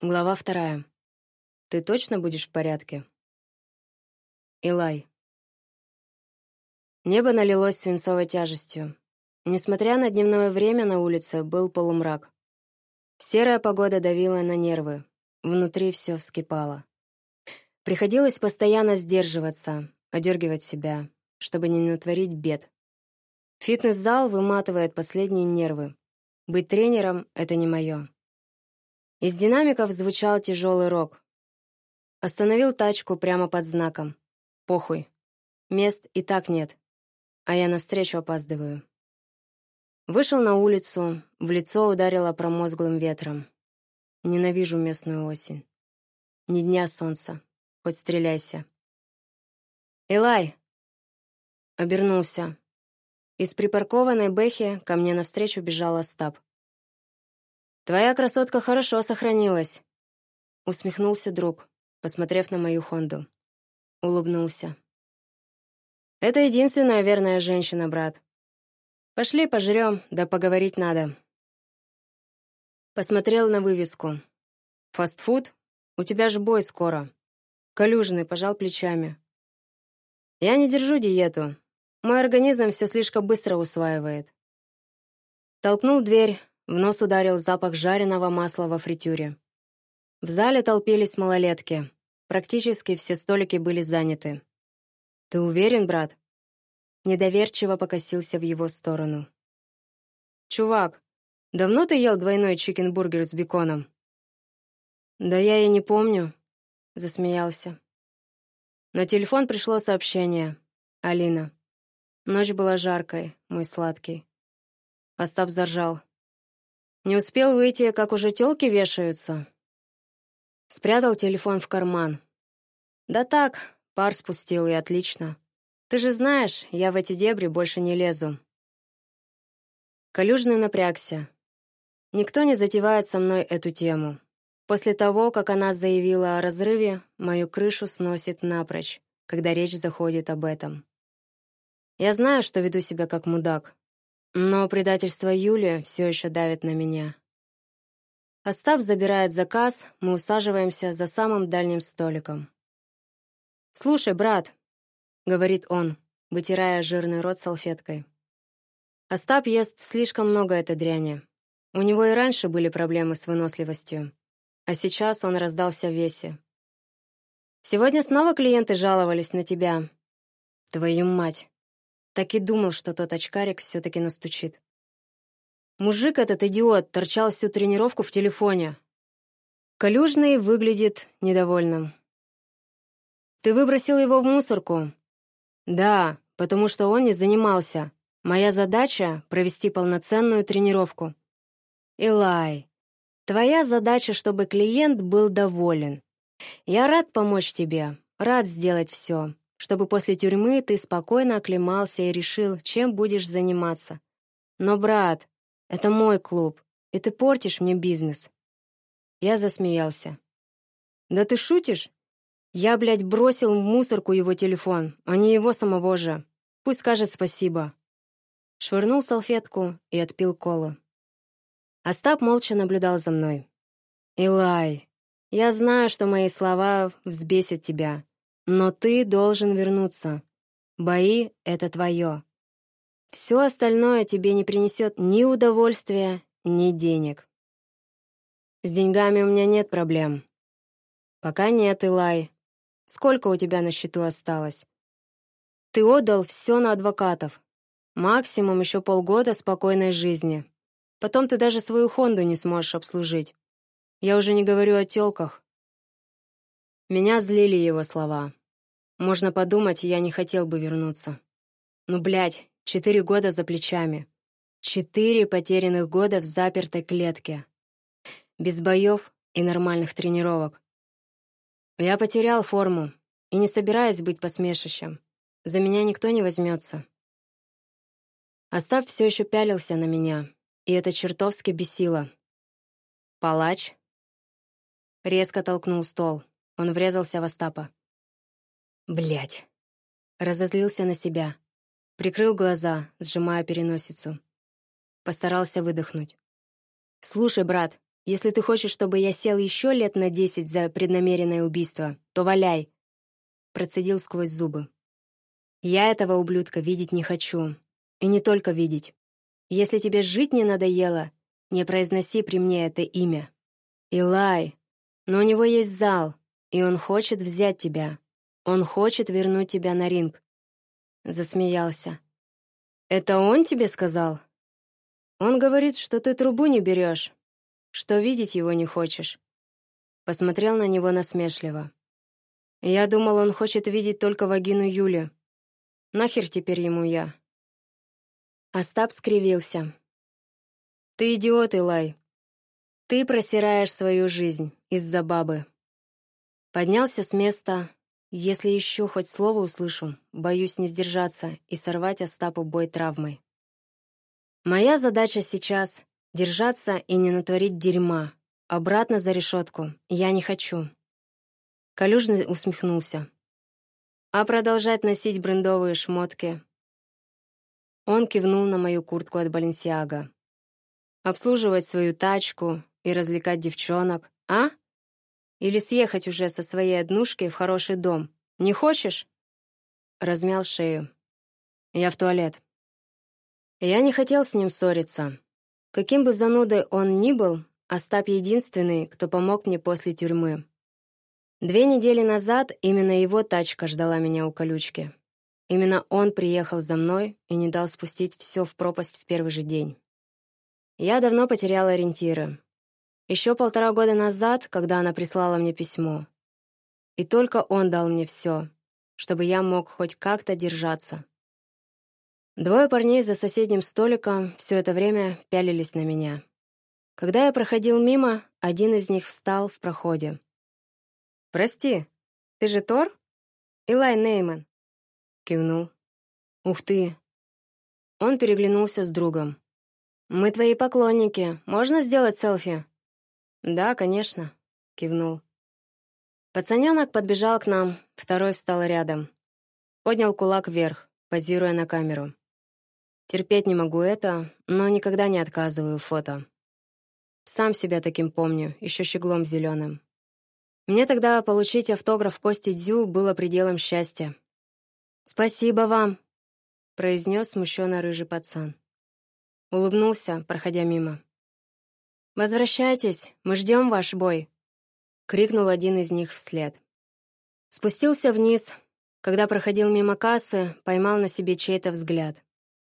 Глава вторая. Ты точно будешь в порядке? Илай. Небо налилось свинцовой тяжестью. Несмотря на дневное время на улице, был полумрак. Серая погода давила на нервы. Внутри все вскипало. Приходилось постоянно сдерживаться, одергивать себя, чтобы не натворить бед. Фитнес-зал выматывает последние нервы. Быть тренером — это не мое. Из динамиков звучал тяжелый рок. Остановил тачку прямо под знаком. Похуй. Мест и так нет. А я навстречу опаздываю. Вышел на улицу, в лицо ударило промозглым ветром. Ненавижу местную осень. Ни дня солнца. Хоть стреляйся. «Элай!» Обернулся. Из припаркованной бэхи ко мне навстречу бежал Остап. «Твоя красотка хорошо сохранилась», — усмехнулся друг, посмотрев на мою Хонду. Улыбнулся. «Это единственная верная женщина, брат. Пошли пожрем, да поговорить надо». Посмотрел на вывеску. «Фастфуд? У тебя же бой скоро». Калюжный пожал плечами. «Я не держу диету. Мой организм все слишком быстро усваивает». Толкнул дверь, в нос ударил запах жареного масла во фритюре. В зале толпились малолетки. Практически все столики были заняты. «Ты уверен, брат?» Недоверчиво покосился в его сторону. «Чувак, давно ты ел двойной чикенбургер с беконом?» «Да я и не помню», — засмеялся. На телефон пришло сообщение. «Алина. Ночь была жаркой, мой сладкий». Остап заржал. Не успел выйти, как уже тёлки вешаются. Спрятал телефон в карман. Да так, пар спустил, и отлично. Ты же знаешь, я в эти дебри больше не лезу. Калюжный напрягся. Никто не затевает со мной эту тему. После того, как она заявила о разрыве, мою крышу сносит напрочь, когда речь заходит об этом. Я знаю, что веду себя как мудак, но предательство Юли все еще давит на меня. Остап забирает заказ, мы усаживаемся за самым дальним столиком. «Слушай, брат», — говорит он, вытирая жирный рот салфеткой. Остап ест слишком много этой дряни. У него и раньше были проблемы с выносливостью, а сейчас он раздался в весе. «Сегодня снова клиенты жаловались на тебя. Твою мать!» Так и думал, что тот очкарик все-таки настучит. Мужик этот идиот торчал всю тренировку в телефоне. Калюжный выглядит недовольным. «Ты выбросил его в мусорку?» «Да, потому что он не занимался. Моя задача — провести полноценную тренировку». «Илай, твоя задача, чтобы клиент был доволен. Я рад помочь тебе, рад сделать все чтобы после тюрьмы ты спокойно оклемался и решил, чем будешь заниматься. Но, брат, это мой клуб, и ты портишь мне бизнес». Я засмеялся. «Да ты шутишь? Я, блядь, бросил в мусорку его телефон, а не его самого же. Пусть скажет спасибо». Швырнул салфетку и отпил колу. Остап молча наблюдал за мной. «Илай, я знаю, что мои слова взбесят тебя, но ты должен вернуться. Бои — это твое. Все остальное тебе не принесет ни удовольствия, ни денег. С деньгами у меня нет проблем. Пока нет, Илай. Сколько у тебя на счету осталось? Ты отдал все на адвокатов. Максимум еще полгода спокойной жизни. Потом ты даже свою Хонду не сможешь обслужить. Я уже не говорю о тёлках. Меня злили его слова. Можно подумать, я не хотел бы вернуться. Ну, блядь, четыре года за плечами. Четыре потерянных года в запертой клетке. Без боев и нормальных тренировок. Я потерял форму и не собираюсь быть посмешищем. За меня никто не возьмется. Остав все еще пялился на меня, и это чертовски бесило. «Палач?» Резко толкнул стол. Он врезался в Остапа. Блять. Разозлился на себя. Прикрыл глаза, сжимая переносицу. Постарался выдохнуть. «Слушай, брат, Если ты хочешь, чтобы я сел еще лет на десять за преднамеренное убийство, то валяй!» Процедил сквозь зубы. «Я этого ублюдка видеть не хочу. И не только видеть. Если тебе жить не надоело, не произноси при мне это имя. Илай. Но у него есть зал, и он хочет взять тебя. Он хочет вернуть тебя на ринг. Засмеялся. Это он тебе сказал? Он говорит, что ты трубу не берешь, что видеть его не хочешь. Посмотрел на него насмешливо. Я думал, он хочет видеть только вагину Юли. Нахер теперь ему я? Остап скривился. «Ты идиот, Илай. Ты просираешь свою жизнь из-за бабы». Поднялся с места. Если еще хоть слово услышу, боюсь не сдержаться и сорвать Остапу бой травмой. Моя задача сейчас — держаться и не натворить дерьма. Обратно за решетку я не хочу. Калюжный усмехнулся. А продолжать носить брендовые шмотки он кивнул на мою куртку от Баленсиага. «Обслуживать свою тачку и развлекать девчонок, а? Или съехать уже со своей однушки в хороший дом? Не хочешь?» Размял шею. «Я в туалет». Я не хотел с ним ссориться. Каким бы занудой он ни был, Остап единственный, кто помог мне после тюрьмы. Две недели назад именно его тачка ждала меня у колючки. Именно он приехал за мной и не дал спустить все в пропасть в первый же день. Я давно потеряла ориентиры. Еще полтора года назад, когда она прислала мне письмо. И только он дал мне все, чтобы я мог хоть как-то держаться. Двое парней за соседним столиком все это время пялились на меня. Когда я проходил мимо, один из них встал в проходе. «Прости, ты же Тор? Илай Нейман?» Кивнул. «Ух ты!» Он переглянулся с другом. «Мы твои поклонники. Можно сделать селфи?» «Да, конечно», — кивнул. Пацаненок подбежал к нам, второй встал рядом. Поднял кулак вверх, позируя на камеру. Терпеть не могу это, но никогда не отказываю фото. Сам себя таким помню, еще щеглом зеленым. Мне тогда получить автограф Кости Дзю было пределом счастья. «Спасибо вам», — произнес смущенно рыжий пацан. Улыбнулся, проходя мимо. «Возвращайтесь, мы ждем ваш бой», — крикнул один из них вслед. Спустился вниз. Когда проходил мимо кассы, поймал на себе чей-то взгляд.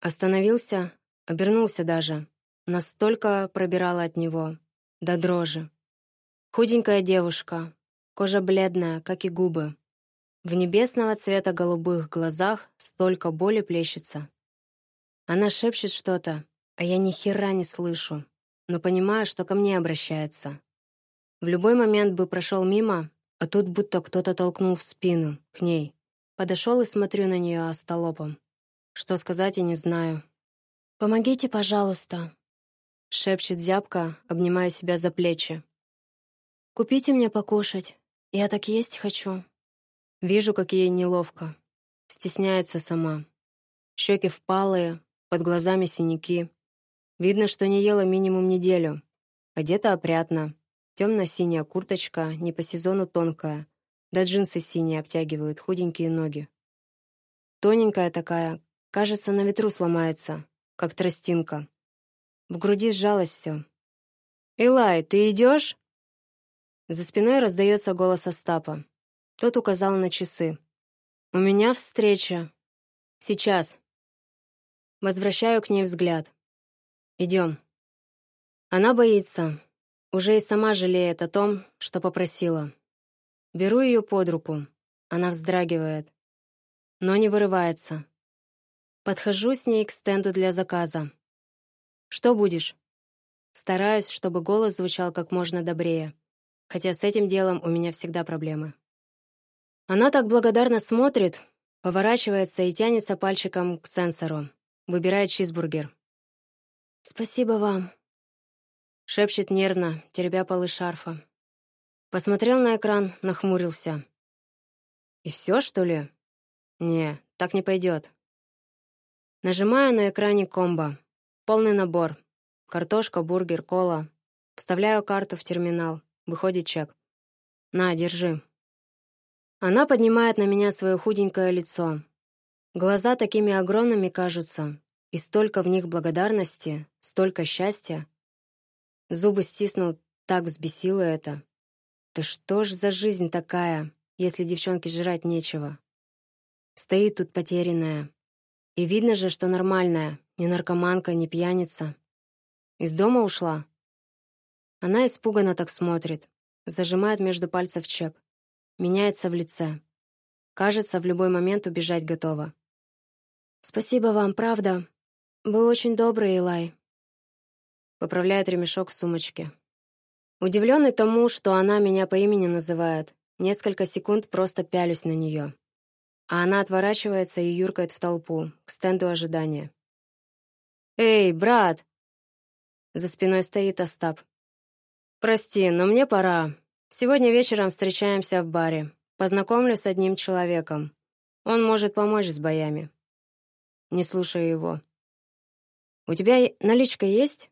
Остановился, обернулся даже. Настолько пробирала от него. До дрожи. Худенькая девушка, кожа бледная, как и губы. В небесного цвета голубых глазах столько боли плещется. Она шепчет что-то, а я ни хера не слышу, но понимаю, что ко мне обращается. В любой момент бы прошел мимо, а тут будто кто-то толкнул в спину, к ней. Подошел и смотрю на нее остолопом. Что сказать, я не знаю. «Помогите, пожалуйста», — шепчет зябка, обнимая себя за плечи. «Купите мне покушать. Я так есть хочу». Вижу, как ей неловко. Стесняется сама. Щеки впалые, под глазами синяки. Видно, что не ела минимум неделю. Одета опрятно. Темно-синяя курточка, не по сезону тонкая. Да джинсы синие обтягивают худенькие ноги. Тоненькая такая, кажется, на ветру сломается, как тростинка. В груди сжалось все. «Элай, ты идешь?» За спиной раздается голос Остапа. Тот указал на часы. «У меня встреча. Сейчас». Возвращаю к ней взгляд. «Идем». Она боится. Уже и сама жалеет о том, что попросила. Беру ее под руку. Она вздрагивает. Но не вырывается. Подхожу с ней к стенду для заказа. «Что будешь?» Стараюсь, чтобы голос звучал как можно добрее. Хотя с этим делом у меня всегда проблемы. Она так благодарно смотрит, поворачивается и тянется пальчиком к сенсору. Выбирает чизбургер. «Спасибо вам», — шепчет нервно, теребя полы шарфа. Посмотрел на экран, нахмурился. «И все, что ли?» «Не, так не пойдет». Нажимаю на экране комбо. Полный набор. Картошка, бургер, кола. Вставляю карту в терминал. Выходит чек. «На, держи». Она поднимает на меня свое худенькое лицо. Глаза такими огромными кажутся, и столько в них благодарности, столько счастья. Зубы стиснул, так взбесило это. Да что ж за жизнь такая, если девчонке жрать нечего? Стоит тут потерянная. И видно же, что нормальная, не наркоманка, не пьяница. Из дома ушла? Она испуганно так смотрит, зажимает между пальцев чек, меняется в лице. Кажется, в любой момент убежать готова. «Спасибо вам, правда. Вы очень добрый, Илай», Поправляет ремешок в сумочке. Удивленный тому, что она меня по имени называет, несколько секунд просто пялюсь на нее. А она отворачивается и юркает в толпу, к стенду ожидания. «Эй, брат!» За спиной стоит Остап. «Прости, но мне пора. Сегодня вечером встречаемся в баре. Познакомлю с одним человеком. Он может помочь с боями». Не слушаю его. «У тебя наличка есть?»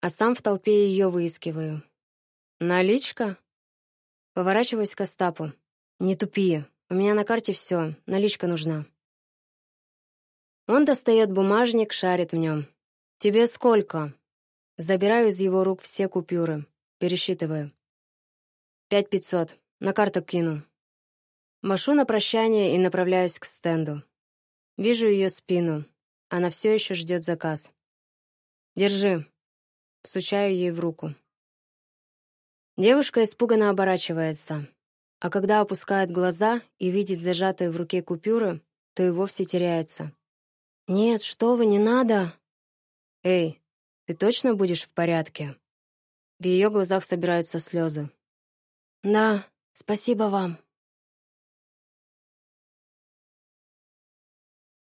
а сам в толпе ее выискиваю. «Наличка?» Поворачиваюсь к Остапу. «Не тупи. У меня на карте все. Наличка нужна». Он достает бумажник, шарит в нем. «Тебе сколько?» Забираю из его рук все купюры. Пересчитываю. «Пять пятьсот. На карту кину». Машу на прощание и направляюсь к стенду. Вижу ее спину. Она все еще ждет заказ. «Держи», всучаю ей в руку. Девушка испуганно оборачивается, а когда опускает глаза и видит зажатые в руке купюры, то и вовсе теряется. «Нет, что вы, не надо!» «Эй, ты точно будешь в порядке?» В ее глазах собираются слезы. «Да, спасибо вам».